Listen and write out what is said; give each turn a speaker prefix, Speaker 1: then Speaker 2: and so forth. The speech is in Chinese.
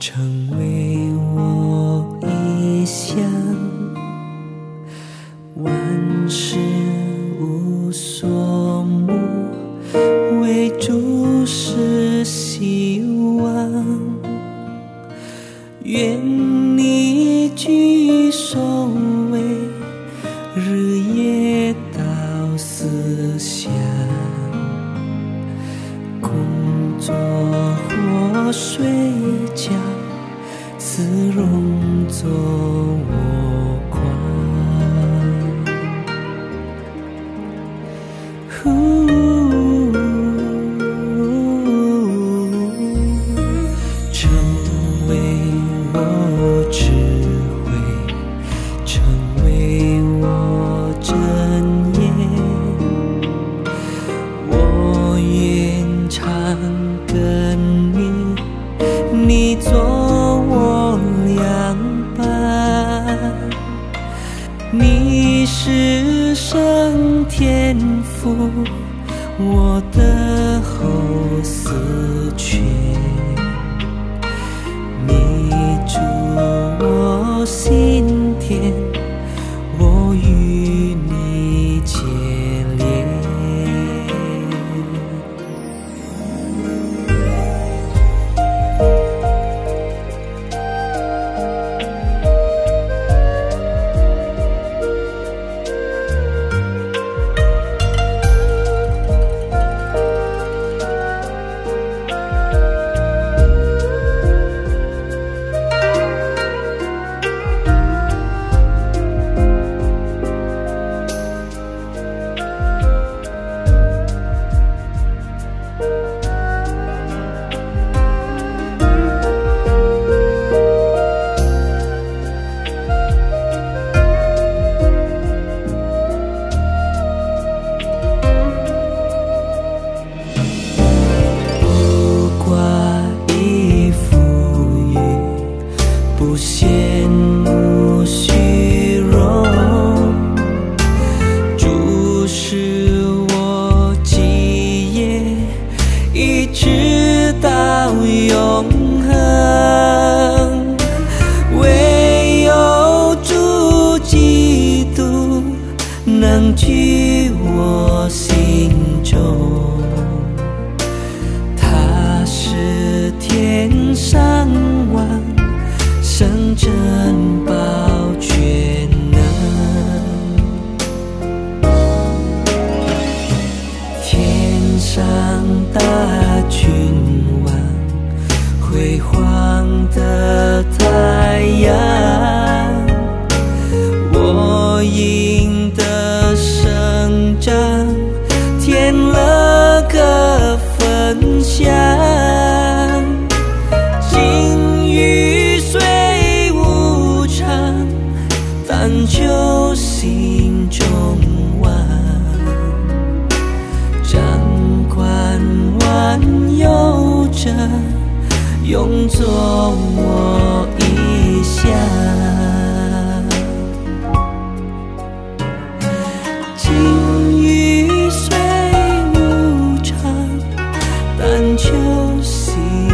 Speaker 1: 成为我一想，万事无所目，为诸是希望。愿你居首为，日夜到思想工作。睡觉，姿容作我光。成为我是上天父，我的后四圈。你住我心田，羡慕虚荣主是我基业一直到永恒。唯有主基督能驱我心中他是天上王真白。用作我一裳。细雨虽无常，但求心。